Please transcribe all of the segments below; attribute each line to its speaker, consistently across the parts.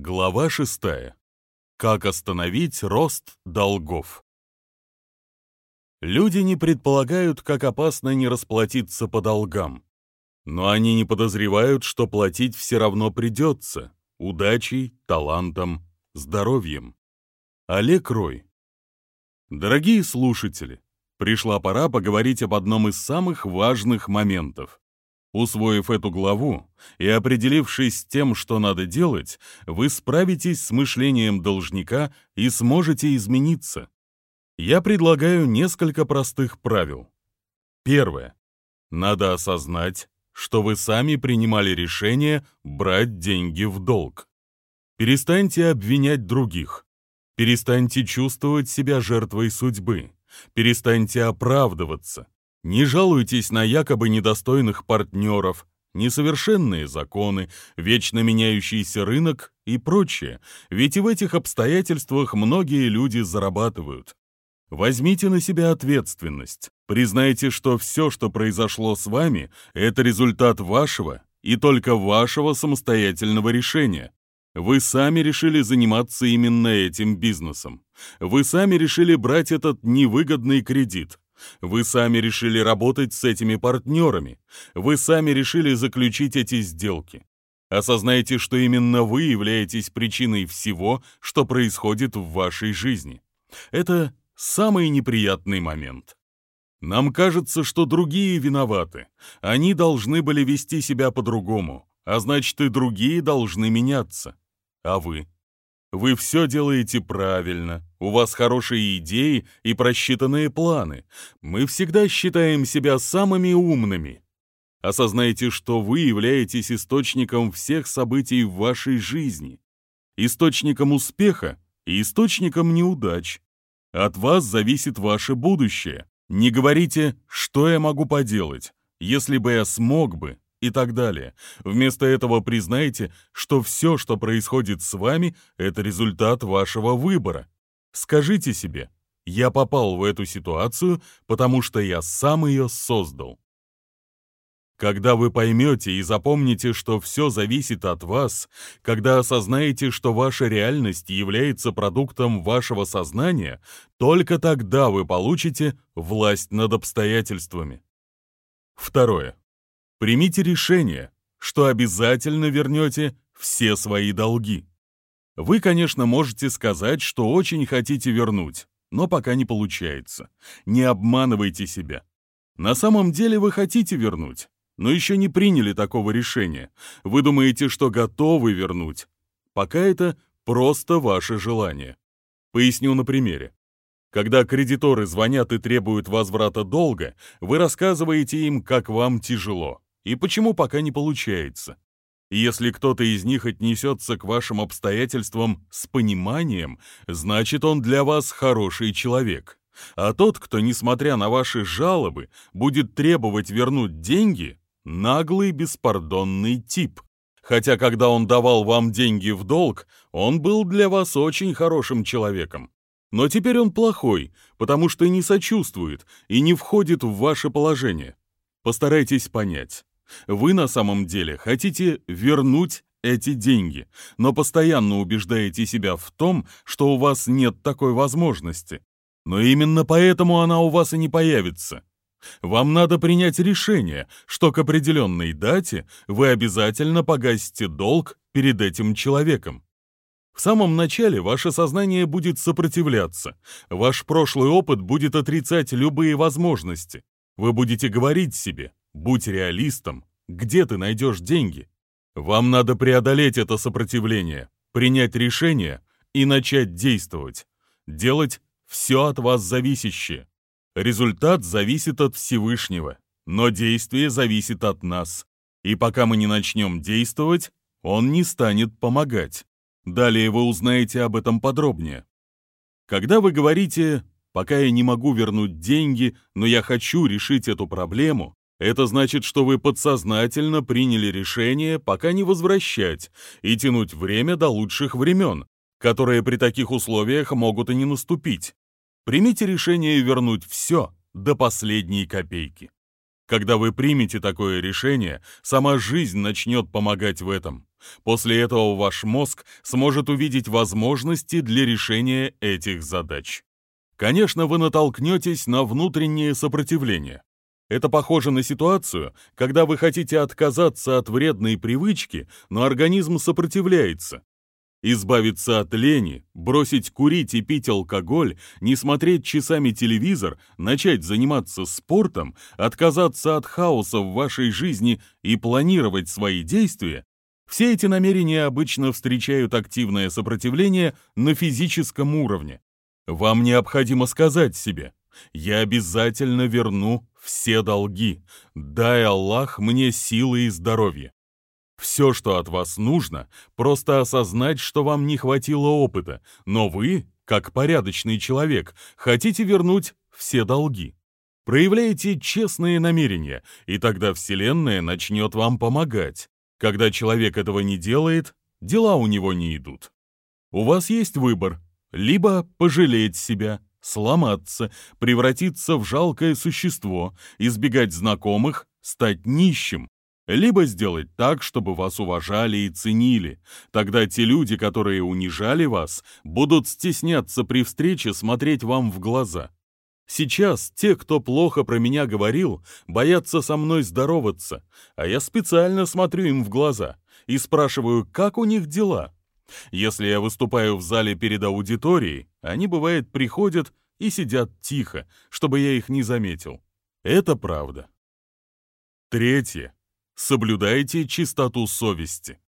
Speaker 1: Глава 6. Как остановить рост долгов? Люди не предполагают, как опасно не расплатиться по долгам. Но они не подозревают, что платить все равно придется удачей, талантом, здоровьем. Олег Рой. Дорогие слушатели, пришла пора поговорить об одном из самых важных моментов Усвоив эту главу и определившись с тем, что надо делать, вы справитесь с мышлением должника и сможете измениться. Я предлагаю несколько простых правил. Первое. Надо осознать, что вы сами принимали решение брать деньги в долг. Перестаньте обвинять других. Перестаньте чувствовать себя жертвой судьбы. Перестаньте оправдываться. Не жалуйтесь на якобы недостойных партнеров, несовершенные законы, вечно меняющийся рынок и прочее, ведь и в этих обстоятельствах многие люди зарабатывают. Возьмите на себя ответственность. Признайте, что все, что произошло с вами, это результат вашего и только вашего самостоятельного решения. Вы сами решили заниматься именно этим бизнесом. Вы сами решили брать этот невыгодный кредит. Вы сами решили работать с этими партнерами. Вы сами решили заключить эти сделки. Осознайте, что именно вы являетесь причиной всего, что происходит в вашей жизни. Это самый неприятный момент. Нам кажется, что другие виноваты. Они должны были вести себя по-другому, а значит и другие должны меняться. А вы? Вы все делаете правильно, у вас хорошие идеи и просчитанные планы. Мы всегда считаем себя самыми умными. Осознайте, что вы являетесь источником всех событий в вашей жизни, источником успеха и источником неудач. От вас зависит ваше будущее. Не говорите «что я могу поделать», если бы я смог бы, и так далее. Вместо этого признайте, что все, что происходит с вами, это результат вашего выбора. Скажите себе, я попал в эту ситуацию, потому что я сам ее создал. Когда вы поймете и запомните, что все зависит от вас, когда осознаете, что ваша реальность является продуктом вашего сознания, только тогда вы получите власть над обстоятельствами. Второе. Примите решение, что обязательно вернете все свои долги. Вы, конечно, можете сказать, что очень хотите вернуть, но пока не получается. Не обманывайте себя. На самом деле вы хотите вернуть, но еще не приняли такого решения. Вы думаете, что готовы вернуть. Пока это просто ваше желание. Поясню на примере. Когда кредиторы звонят и требуют возврата долга, вы рассказываете им, как вам тяжело и почему пока не получается. Если кто-то из них отнесется к вашим обстоятельствам с пониманием, значит он для вас хороший человек. А тот, кто, несмотря на ваши жалобы, будет требовать вернуть деньги, наглый беспардонный тип. Хотя, когда он давал вам деньги в долг, он был для вас очень хорошим человеком. Но теперь он плохой, потому что не сочувствует и не входит в ваше положение. Постарайтесь понять. Вы на самом деле хотите вернуть эти деньги, но постоянно убеждаете себя в том, что у вас нет такой возможности. Но именно поэтому она у вас и не появится. Вам надо принять решение, что к определенной дате вы обязательно погасите долг перед этим человеком. В самом начале ваше сознание будет сопротивляться, ваш прошлый опыт будет отрицать любые возможности. Вы будете говорить себе Будь реалистом. Где ты найдешь деньги? Вам надо преодолеть это сопротивление, принять решение и начать действовать. Делать все от вас зависящее. Результат зависит от Всевышнего, но действие зависит от нас. И пока мы не начнем действовать, он не станет помогать. Далее вы узнаете об этом подробнее. Когда вы говорите «пока я не могу вернуть деньги, но я хочу решить эту проблему», это значит, что вы подсознательно приняли решение пока не возвращать и тянуть время до лучших времен, которые при таких условиях могут и не наступить. Примите решение вернуть все до последней копейки. Когда вы примете такое решение, сама жизнь начнет помогать в этом. После этого ваш мозг сможет увидеть возможности для решения этих задач. Конечно, вы натолкнетесь на внутреннее сопротивление. Это похоже на ситуацию, когда вы хотите отказаться от вредной привычки, но организм сопротивляется. Избавиться от лени, бросить курить и пить алкоголь, не смотреть часами телевизор, начать заниматься спортом, отказаться от хаоса в вашей жизни и планировать свои действия – все эти намерения обычно встречают активное сопротивление на физическом уровне. Вам необходимо сказать себе «Я обязательно верну все долги. Дай Аллах мне силы и здоровье». Все, что от вас нужно, просто осознать, что вам не хватило опыта, но вы, как порядочный человек, хотите вернуть все долги. Проявляйте честные намерения, и тогда Вселенная начнет вам помогать. Когда человек этого не делает, дела у него не идут. У вас есть выбор – либо пожалеть себя, сломаться, превратиться в жалкое существо, избегать знакомых, стать нищим, либо сделать так, чтобы вас уважали и ценили. Тогда те люди, которые унижали вас, будут стесняться при встрече смотреть вам в глаза. Сейчас те, кто плохо про меня говорил, боятся со мной здороваться, а я специально смотрю им в глаза и спрашиваю, как у них дела. Если я выступаю в зале перед аудиторией, они, бывает, приходят и сидят тихо, чтобы я их не заметил. Это правда. Третье. Соблюдайте чистоту совести.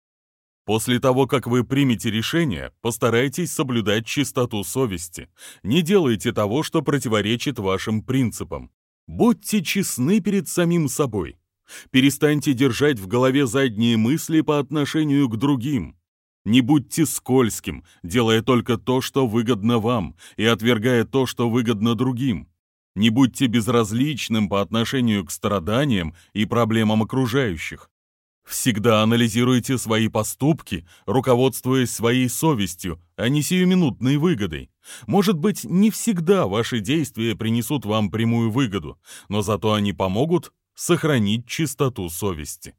Speaker 1: После того, как вы примете решение, постарайтесь соблюдать чистоту совести. Не делайте того, что противоречит вашим принципам. Будьте честны перед самим собой. Перестаньте держать в голове задние мысли по отношению к другим. Не будьте скользким, делая только то, что выгодно вам, и отвергая то, что выгодно другим. Не будьте безразличным по отношению к страданиям и проблемам окружающих. Всегда анализируйте свои поступки, руководствуясь своей совестью, а не сиюминутной выгодой. Может быть, не всегда ваши действия принесут вам прямую выгоду, но зато они помогут сохранить чистоту совести.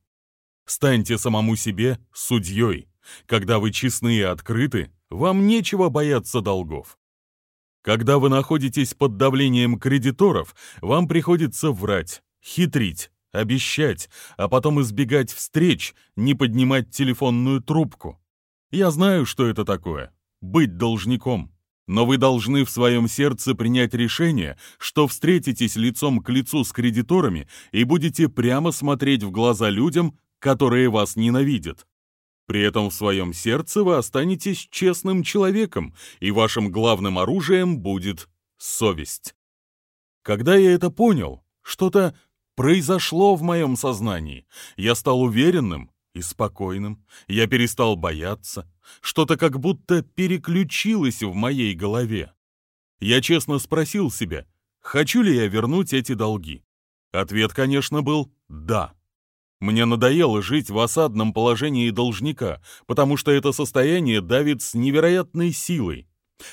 Speaker 1: Станьте самому себе судьей. Когда вы честны и открыты, вам нечего бояться долгов. Когда вы находитесь под давлением кредиторов, вам приходится врать, хитрить, обещать, а потом избегать встреч, не поднимать телефонную трубку. Я знаю, что это такое — быть должником. Но вы должны в своем сердце принять решение, что встретитесь лицом к лицу с кредиторами и будете прямо смотреть в глаза людям, которые вас ненавидят. При этом в своем сердце вы останетесь честным человеком, и вашим главным оружием будет совесть. Когда я это понял, что-то произошло в моем сознании. Я стал уверенным и спокойным. Я перестал бояться. Что-то как будто переключилось в моей голове. Я честно спросил себя, хочу ли я вернуть эти долги. Ответ, конечно, был «да». Мне надоело жить в осадном положении должника, потому что это состояние давит с невероятной силой.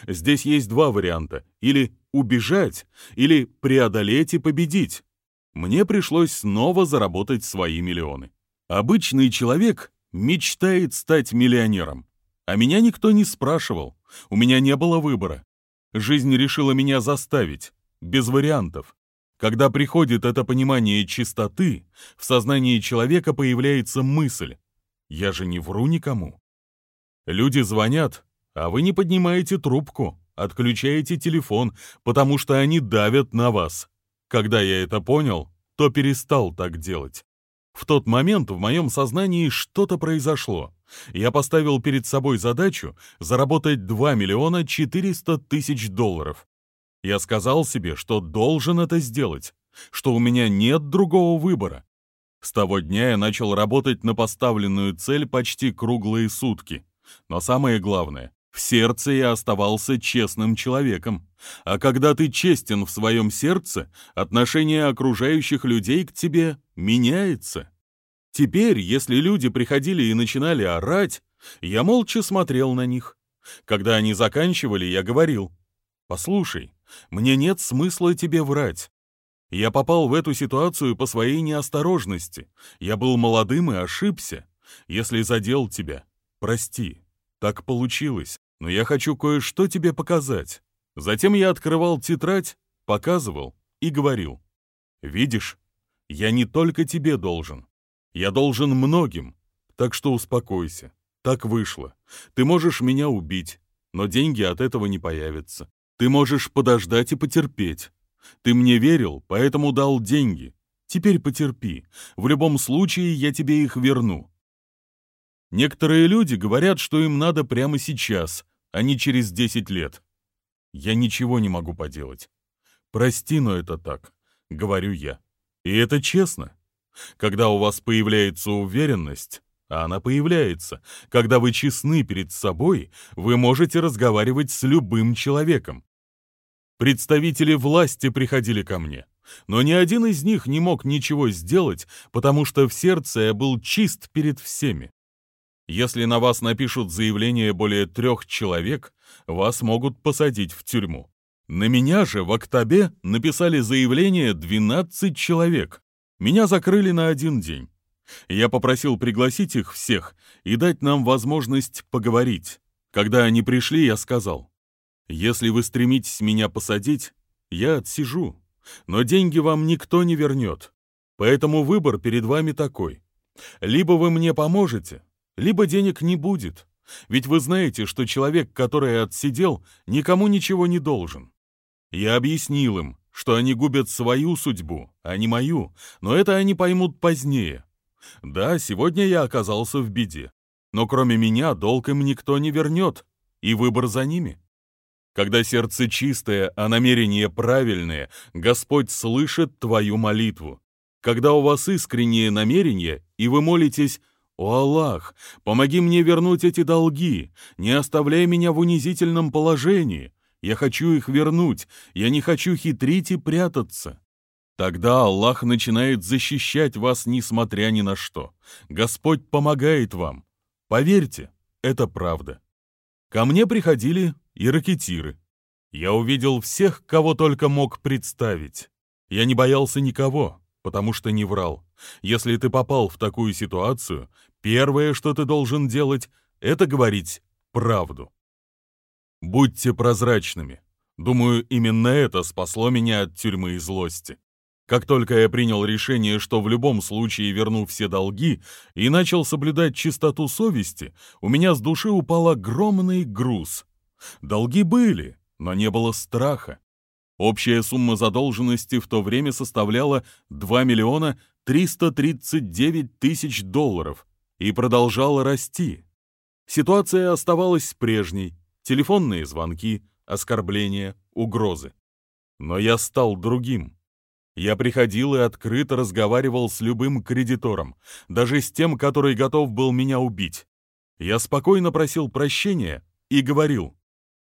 Speaker 1: Здесь есть два варианта – или убежать, или преодолеть и победить мне пришлось снова заработать свои миллионы. Обычный человек мечтает стать миллионером. А меня никто не спрашивал, у меня не было выбора. Жизнь решила меня заставить, без вариантов. Когда приходит это понимание чистоты, в сознании человека появляется мысль «Я же не вру никому». Люди звонят, а вы не поднимаете трубку, отключаете телефон, потому что они давят на вас. Когда я это понял, то перестал так делать. В тот момент в моем сознании что-то произошло. Я поставил перед собой задачу заработать 2 миллиона 400 тысяч долларов. Я сказал себе, что должен это сделать, что у меня нет другого выбора. С того дня я начал работать на поставленную цель почти круглые сутки. Но самое главное, в сердце я оставался честным человеком. А когда ты честен в своем сердце, отношение окружающих людей к тебе меняется. Теперь, если люди приходили и начинали орать, я молча смотрел на них. Когда они заканчивали, я говорил, «Послушай, мне нет смысла тебе врать. Я попал в эту ситуацию по своей неосторожности. Я был молодым и ошибся. Если задел тебя, прости. Так получилось. Но я хочу кое-что тебе показать. Затем я открывал тетрадь, показывал и говорил. Видишь, я не только тебе должен. Я должен многим. Так что успокойся. Так вышло. Ты можешь меня убить, но деньги от этого не появятся. Ты можешь подождать и потерпеть. Ты мне верил, поэтому дал деньги. Теперь потерпи. В любом случае я тебе их верну. Некоторые люди говорят, что им надо прямо сейчас, а не через 10 лет. Я ничего не могу поделать. Прости, но это так, говорю я. И это честно. Когда у вас появляется уверенность, а она появляется, когда вы честны перед собой, вы можете разговаривать с любым человеком. Представители власти приходили ко мне, но ни один из них не мог ничего сделать, потому что в сердце я был чист перед всеми. Если на вас напишут заявление более трех человек, вас могут посадить в тюрьму. На меня же в октябре написали заявление 12 человек. Меня закрыли на один день. Я попросил пригласить их всех и дать нам возможность поговорить. Когда они пришли, я сказал, если вы стремитесь меня посадить, я отсижу, но деньги вам никто не вернет. Поэтому выбор перед вами такой. Либо вы мне поможете, либо денег не будет. Ведь вы знаете, что человек, который отсидел, никому ничего не должен. Я объяснил им, что они губят свою судьбу, а не мою, но это они поймут позднее. Да, сегодня я оказался в беде, но кроме меня долг им никто не вернет, и выбор за ними. Когда сердце чистое, а намерения правильные, Господь слышит твою молитву. Когда у вас искренние намерения, и вы молитесь «О Аллах, помоги мне вернуть эти долги, не оставляй меня в унизительном положении, я хочу их вернуть, я не хочу хитрить и прятаться». Тогда Аллах начинает защищать вас, несмотря ни на что. Господь помогает вам. Поверьте, это правда. Ко мне приходили и ракетиры. Я увидел всех, кого только мог представить. Я не боялся никого, потому что не врал. Если ты попал в такую ситуацию, первое, что ты должен делать, это говорить правду. Будьте прозрачными. Думаю, именно это спасло меня от тюрьмы и злости. Как только я принял решение, что в любом случае верну все долги, и начал соблюдать чистоту совести, у меня с души упал огромный груз. Долги были, но не было страха. Общая сумма задолженности в то время составляла 2 миллиона 339 тысяч долларов и продолжала расти. Ситуация оставалась прежней. Телефонные звонки, оскорбления, угрозы. Но я стал другим. Я приходил и открыто разговаривал с любым кредитором, даже с тем, который готов был меня убить. Я спокойно просил прощения и говорил,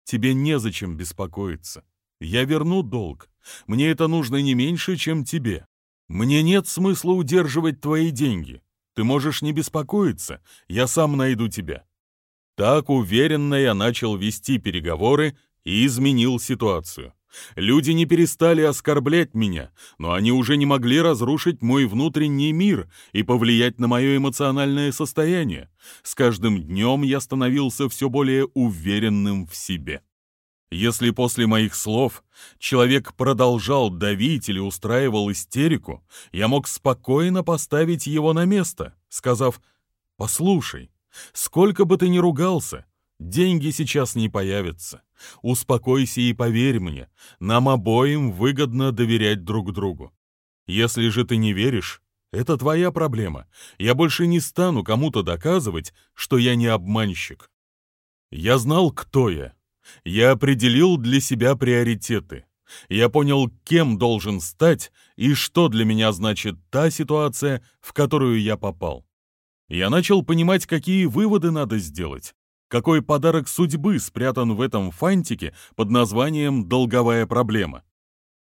Speaker 1: Тебе незачем беспокоиться. Я верну долг. Мне это нужно не меньше, чем тебе. Мне нет смысла удерживать твои деньги. Ты можешь не беспокоиться, я сам найду тебя». Так уверенно я начал вести переговоры и изменил ситуацию. Люди не перестали оскорблять меня, но они уже не могли разрушить мой внутренний мир и повлиять на мое эмоциональное состояние. С каждым днем я становился все более уверенным в себе. Если после моих слов человек продолжал давить или устраивал истерику, я мог спокойно поставить его на место, сказав «Послушай, сколько бы ты ни ругался, деньги сейчас не появятся. Успокойся и поверь мне, нам обоим выгодно доверять друг другу. Если же ты не веришь, это твоя проблема. Я больше не стану кому-то доказывать, что я не обманщик. Я знал, кто я. Я определил для себя приоритеты. Я понял, кем должен стать и что для меня значит та ситуация, в которую я попал. Я начал понимать, какие выводы надо сделать. Какой подарок судьбы спрятан в этом фантике под названием «долговая проблема».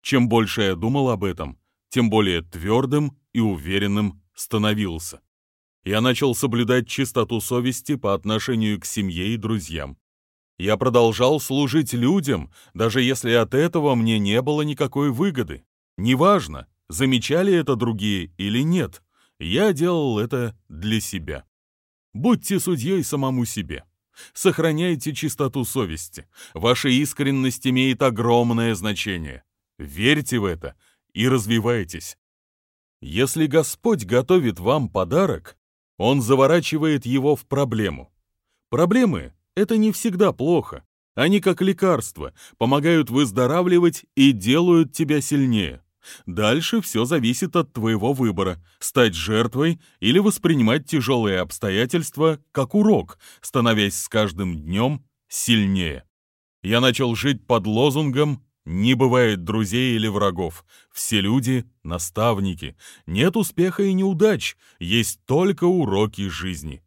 Speaker 1: Чем больше я думал об этом, тем более твердым и уверенным становился. Я начал соблюдать чистоту совести по отношению к семье и друзьям. Я продолжал служить людям, даже если от этого мне не было никакой выгоды. Неважно, замечали это другие или нет, я делал это для себя. Будьте судьей самому себе. Сохраняйте чистоту совести. Ваша искренность имеет огромное значение. Верьте в это и развивайтесь. Если Господь готовит вам подарок, Он заворачивает его в проблему. Проблемы — это не всегда плохо. Они, как лекарства, помогают выздоравливать и делают тебя сильнее. Дальше все зависит от твоего выбора – стать жертвой или воспринимать тяжелые обстоятельства как урок, становясь с каждым днем сильнее. Я начал жить под лозунгом «Не бывает друзей или врагов. Все люди – наставники. Нет успеха и неудач. Есть только уроки жизни».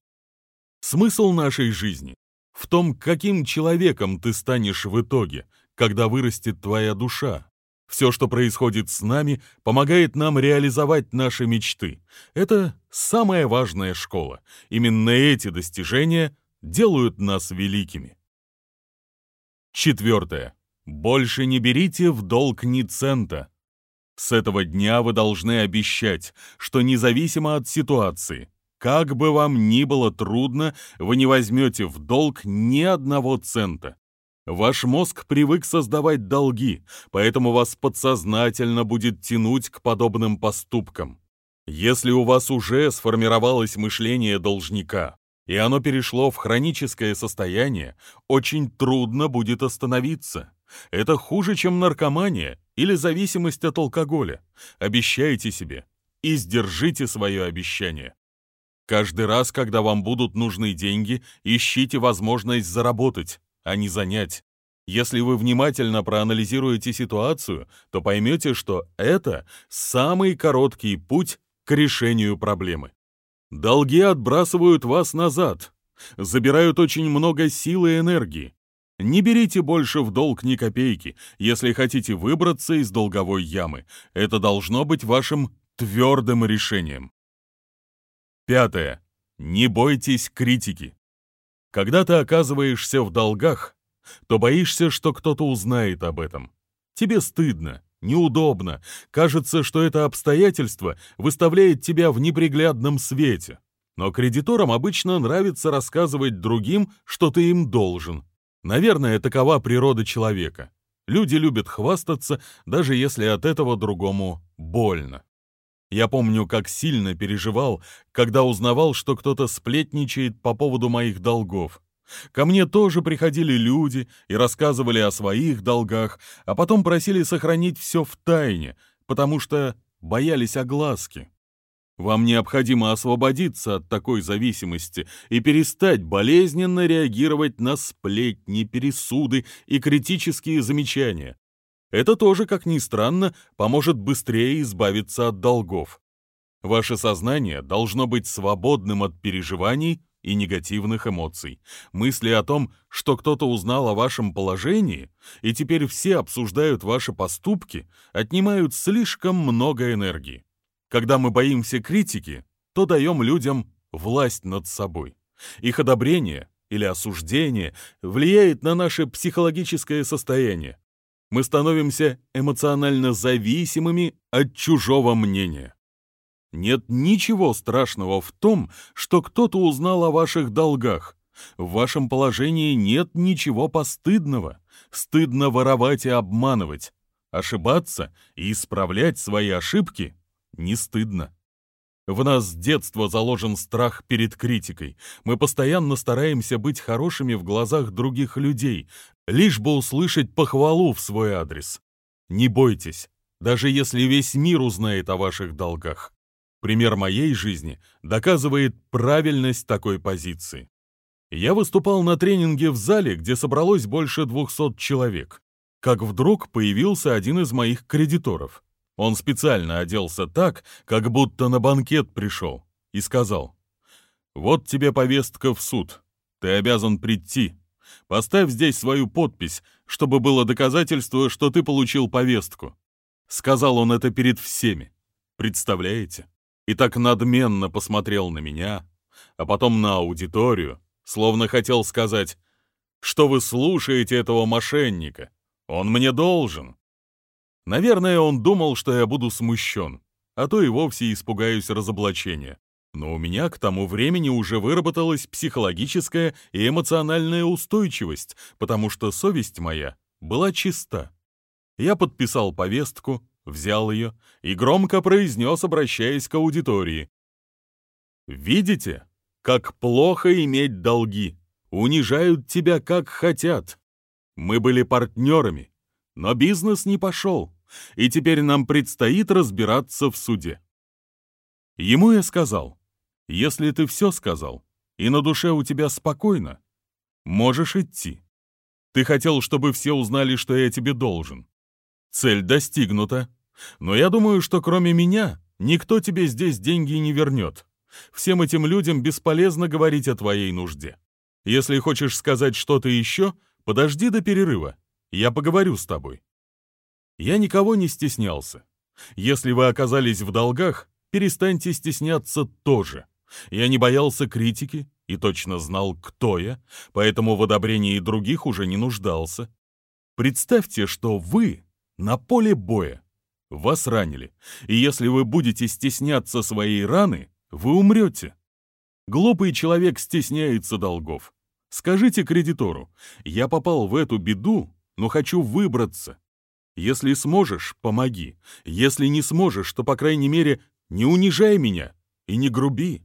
Speaker 1: Смысл нашей жизни в том, каким человеком ты станешь в итоге, когда вырастет твоя душа, все, что происходит с нами, помогает нам реализовать наши мечты. Это самая важная школа. Именно эти достижения делают нас великими. Четвертое. Больше не берите в долг ни цента. С этого дня вы должны обещать, что независимо от ситуации, как бы вам ни было трудно, вы не возьмете в долг ни одного цента. Ваш мозг привык создавать долги, поэтому вас подсознательно будет тянуть к подобным поступкам. Если у вас уже сформировалось мышление должника, и оно перешло в хроническое состояние, очень трудно будет остановиться. Это хуже, чем наркомания или зависимость от алкоголя. Обещайте себе и сдержите свое обещание. Каждый раз, когда вам будут нужны деньги, ищите возможность заработать а не занять. Если вы внимательно проанализируете ситуацию, то поймете, что это самый короткий путь к решению проблемы. Долги отбрасывают вас назад, забирают очень много силы и энергии. Не берите больше в долг ни копейки, если хотите выбраться из долговой ямы. Это должно быть вашим твердым решением. Пятое. Не бойтесь критики. Когда ты оказываешься в долгах, то боишься, что кто-то узнает об этом. Тебе стыдно, неудобно, кажется, что это обстоятельство выставляет тебя в неприглядном свете. Но кредиторам обычно нравится рассказывать другим, что ты им должен. Наверное, такова природа человека. Люди любят хвастаться, даже если от этого другому больно. Я помню, как сильно переживал, когда узнавал, что кто-то сплетничает по поводу моих долгов. Ко мне тоже приходили люди и рассказывали о своих долгах, а потом просили сохранить все в тайне, потому что боялись огласки. Вам необходимо освободиться от такой зависимости и перестать болезненно реагировать на сплетни, пересуды и критические замечания. Это тоже, как ни странно, поможет быстрее избавиться от долгов. Ваше сознание должно быть свободным от переживаний и негативных эмоций. Мысли о том, что кто-то узнал о вашем положении, и теперь все обсуждают ваши поступки, отнимают слишком много энергии. Когда мы боимся критики, то даем людям власть над собой. Их одобрение или осуждение влияет на наше психологическое состояние, мы становимся эмоционально зависимыми от чужого мнения. Нет ничего страшного в том, что кто-то узнал о ваших долгах. В вашем положении нет ничего постыдного. Стыдно воровать и обманывать. Ошибаться и исправлять свои ошибки не стыдно. В нас с детства заложен страх перед критикой. Мы постоянно стараемся быть хорошими в глазах других людей, лишь бы услышать похвалу в свой адрес. Не бойтесь, даже если весь мир узнает о ваших долгах. Пример моей жизни доказывает правильность такой позиции. Я выступал на тренинге в зале, где собралось больше 200 человек. Как вдруг появился один из моих кредиторов. Он специально оделся так, как будто на банкет пришел, и сказал, «Вот тебе повестка в суд. Ты обязан прийти. Поставь здесь свою подпись, чтобы было доказательство, что ты получил повестку». Сказал он это перед всеми. Представляете? И так надменно посмотрел на меня, а потом на аудиторию, словно хотел сказать, что вы слушаете этого мошенника. Он мне должен. Наверное, он думал, что я буду смущен, а то и вовсе испугаюсь разоблачения. Но у меня к тому времени уже выработалась психологическая и эмоциональная устойчивость, потому что совесть моя была чиста. Я подписал повестку, взял ее и громко произнес, обращаясь к аудитории. «Видите, как плохо иметь долги? Унижают тебя, как хотят. Мы были партнерами, но бизнес не пошел, и теперь нам предстоит разбираться в суде». Ему я сказал, если ты все сказал, и на душе у тебя спокойно, можешь идти. Ты хотел, чтобы все узнали, что я тебе должен. Цель достигнута. Но я думаю, что кроме меня никто тебе здесь деньги не вернет. Всем этим людям бесполезно говорить о твоей нужде. Если хочешь сказать что-то еще, подожди до перерыва. Я поговорю с тобой. Я никого не стеснялся. Если вы оказались в долгах, перестаньте стесняться тоже. Я не боялся критики и точно знал, кто я, поэтому в одобрении других уже не нуждался. Представьте, что вы на поле боя. Вас ранили, и если вы будете стесняться своей раны, вы умрете. Глупый человек стесняется долгов. Скажите кредитору, я попал в эту беду, но хочу выбраться. Если сможешь, помоги. Если не сможешь, то, по крайней мере, не унижай меня и не груби.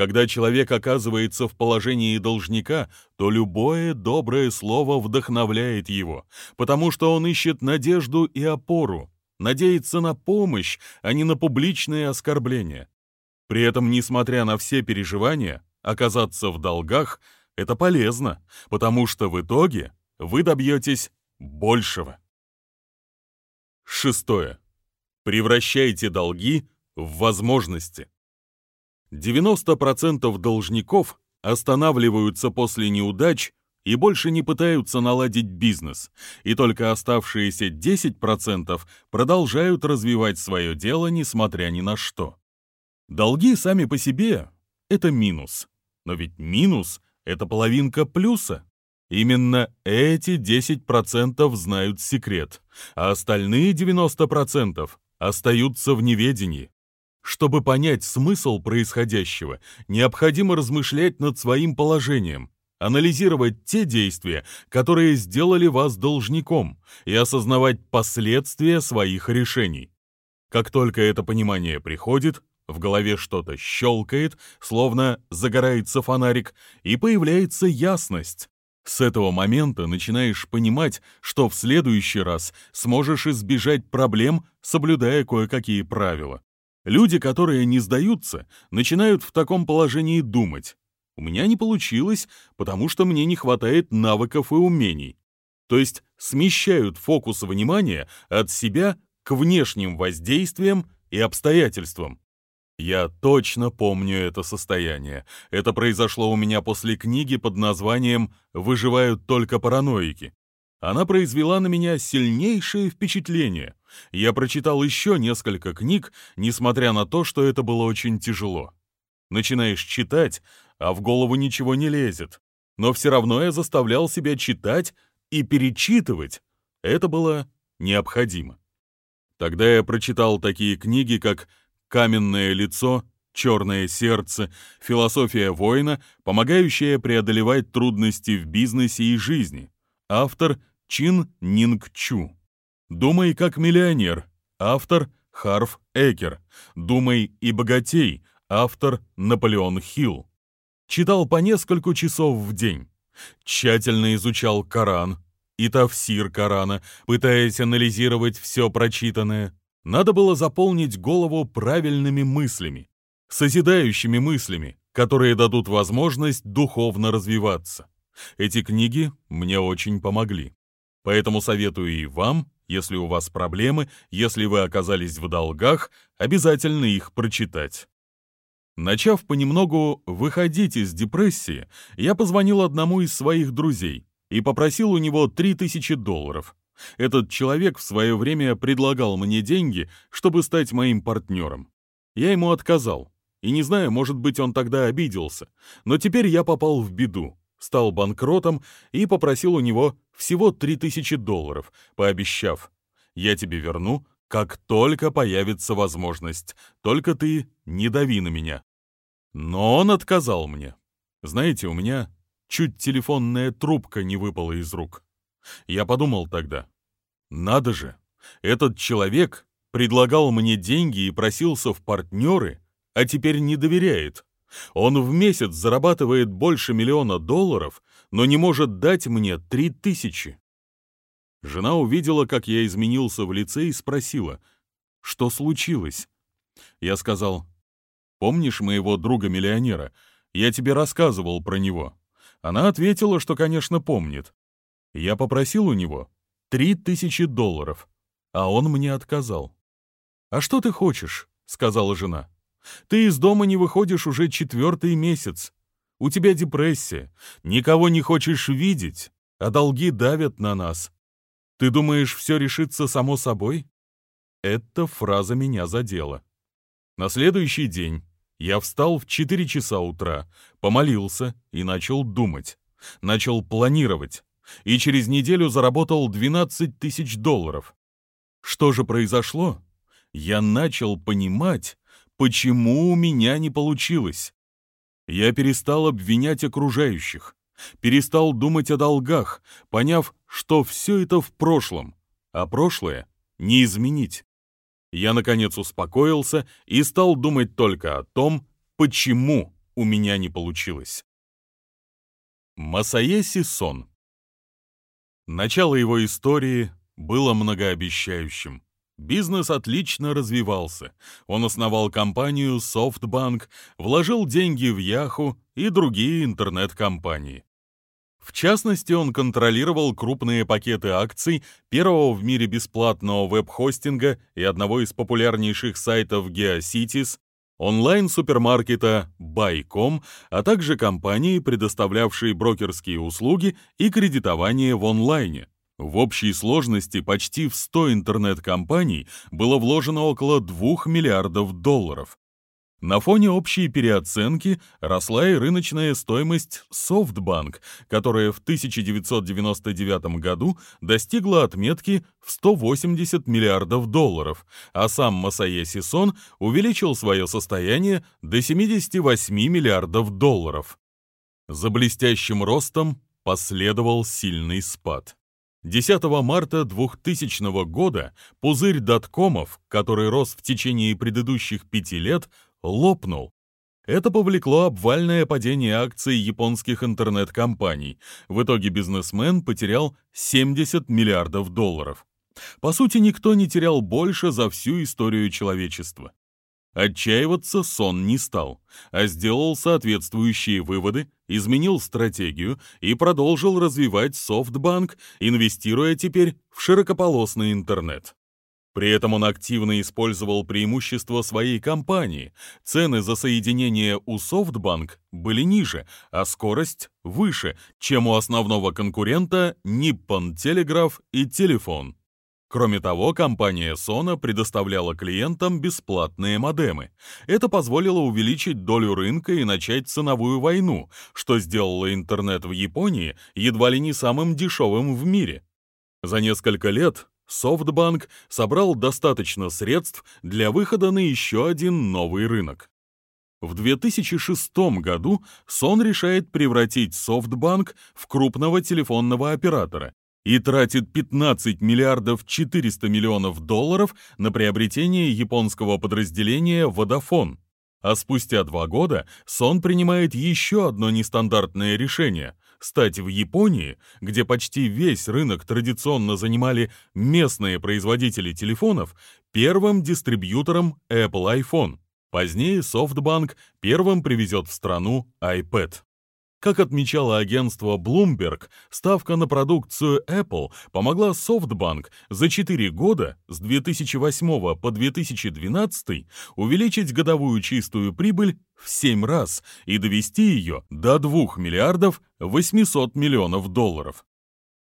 Speaker 1: Когда человек оказывается в положении должника, то любое доброе слово вдохновляет его, потому что он ищет надежду и опору, надеется на помощь, а не на публичные оскорбления. При этом, несмотря на все переживания, оказаться в долгах – это полезно, потому что в итоге вы добьетесь большего. Шестое. Превращайте долги в возможности. 90% должников останавливаются после неудач и больше не пытаются наладить бизнес, и только оставшиеся 10% продолжают развивать свое дело, несмотря ни на что. Долги сами по себе — это минус, но ведь минус — это половинка плюса. Именно эти 10% знают секрет, а остальные 90% остаются в неведении. Чтобы понять смысл происходящего, необходимо размышлять над своим положением, анализировать те действия, которые сделали вас должником, и осознавать последствия своих решений. Как только это понимание приходит, в голове что-то щелкает, словно загорается фонарик, и появляется ясность. С этого момента начинаешь понимать, что в следующий раз сможешь избежать проблем, соблюдая кое-какие правила. Люди, которые не сдаются, начинают в таком положении думать. У меня не получилось, потому что мне не хватает навыков и умений. То есть смещают фокус внимания от себя к внешним воздействиям и обстоятельствам. Я точно помню это состояние. Это произошло у меня после книги под названием «Выживают только параноики». Она произвела на меня сильнейшее впечатление. Я прочитал еще несколько книг, несмотря на то, что это было очень тяжело. Начинаешь читать, а в голову ничего не лезет. Но все равно я заставлял себя читать и перечитывать. Это было необходимо. Тогда я прочитал такие книги, как «Каменное лицо», «Черное сердце», «Философия воина», помогающая преодолевать трудности в бизнесе и жизни. Автор Чин Нинг Чу. «Думай как миллионер», автор Харф Экер. «Думай и богатей», автор Наполеон Хилл. Читал по несколько часов в день. Тщательно изучал Коран и тавсир Корана, пытаясь анализировать все прочитанное. Надо было заполнить голову правильными мыслями, созидающими мыслями, которые дадут возможность духовно развиваться. Эти книги мне очень помогли. Поэтому советую и вам, если у вас проблемы, если вы оказались в долгах, обязательно их прочитать. Начав понемногу выходить из депрессии, я позвонил одному из своих друзей и попросил у него 3000 долларов. Этот человек в свое время предлагал мне деньги, чтобы стать моим партнером. Я ему отказал. И не знаю, может быть, он тогда обиделся. Но теперь я попал в беду стал банкротом и попросил у него всего 3000 долларов, пообещав, я тебе верну, как только появится возможность. Только ты не дави на меня». Но он отказал мне. Знаете, у меня чуть телефонная трубка не выпала из рук. Я подумал тогда, надо же, этот человек предлагал мне деньги и просился в партнеры, а теперь не доверяет. Он в месяц зарабатывает больше миллиона долларов, но не может дать мне три тысячи. Жена увидела, как я изменился в лице и спросила, что случилось. Я сказал, помнишь моего друга-миллионера? Я тебе рассказывал про него. Она ответила, что, конечно, помнит. Я попросил у него три тысячи долларов, а он мне отказал. «А что ты хочешь?» — сказала жена. «Ты из дома не выходишь уже четвертый месяц. У тебя депрессия, никого не хочешь видеть, а долги давят на нас. Ты думаешь, все решится само собой?» Эта фраза меня задела. На следующий день я встал в 4 часа утра, помолился и начал думать. Начал планировать и через неделю заработал 12 тысяч долларов. Что же произошло? Я начал понимать, почему у меня не получилось. Я перестал обвинять окружающих, перестал думать о долгах, поняв, что все это в прошлом, а прошлое не изменить. Я, наконец, успокоился и стал думать только о том, почему у меня не получилось. Масаеси Сон Начало его истории было многообещающим. Бизнес отлично развивался. Он основал компанию SoftBank, вложил деньги в Yahoo и другие интернет-компании. В частности, он контролировал крупные пакеты акций первого в мире бесплатного веб-хостинга и одного из популярнейших сайтов GeoCities, онлайн-супермаркета Buy.com, а также компании, предоставлявшие брокерские услуги и кредитование в онлайне. В общей сложности почти в 100 интернет-компаний было вложено около 2 миллиардов долларов. На фоне общей переоценки росла и рыночная стоимость SoftBank, которая в 1999 году достигла отметки в 180 миллиардов долларов, а сам Масаеси Сон увеличил свое состояние до 78 миллиардов долларов. За блестящим ростом последовал сильный спад. 10 марта 2000 года пузырь доткомов, который рос в течение предыдущих пяти лет, лопнул. Это повлекло обвальное падение акций японских интернет-компаний. В итоге бизнесмен потерял 70 миллиардов долларов. По сути, никто не терял больше за всю историю человечества. Отчаиваться сон не стал, а сделал соответствующие выводы, изменил стратегию и продолжил развивать SoftBank, инвестируя теперь в широкополосный интернет. При этом он активно использовал преимущества своей компании. Цены за соединение у SoftBank были ниже, а скорость выше, чем у основного конкурента Nippon Telegraph и Телефон. Кроме того, компания Sona предоставляла клиентам бесплатные модемы. Это позволило увеличить долю рынка и начать ценовую войну, что сделало интернет в Японии едва ли не самым дешевым в мире. За несколько лет SoftBank собрал достаточно средств для выхода на еще один новый рынок. В 2006 году Сон решает превратить SoftBank в крупного телефонного оператора и тратит 15 миллиардов 400 миллионов долларов на приобретение японского подразделения Vodafone. А спустя два года Сон принимает еще одно нестандартное решение стать в Японии, где почти весь рынок традиционно занимали местные производители телефонов, первым дистрибьютором Apple iPhone. Позднее SoftBank первым привезет в страну iPad. Как отмечало агентство Bloomberg, ставка на продукцию Apple помогла SoftBank за 4 года с 2008 по 2012 увеличить годовую чистую прибыль в 7 раз и довести ее до 2 миллиардов 800 миллионов долларов.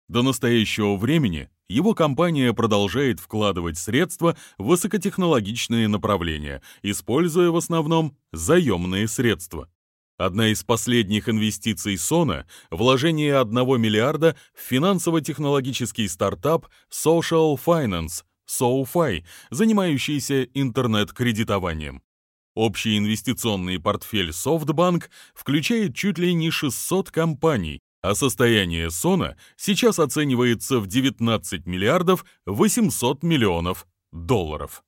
Speaker 1: До настоящего времени его компания продолжает вкладывать средства в высокотехнологичные направления, используя в основном заемные средства. Одна из последних инвестиций Сона – вложение 1 миллиарда в финансово-технологический стартап Social Finance, SoFi, занимающийся интернет-кредитованием. Общий инвестиционный портфель SoftBank включает чуть ли не 600 компаний, а состояние Сона сейчас оценивается в 19 миллиардов 800 миллионов долларов.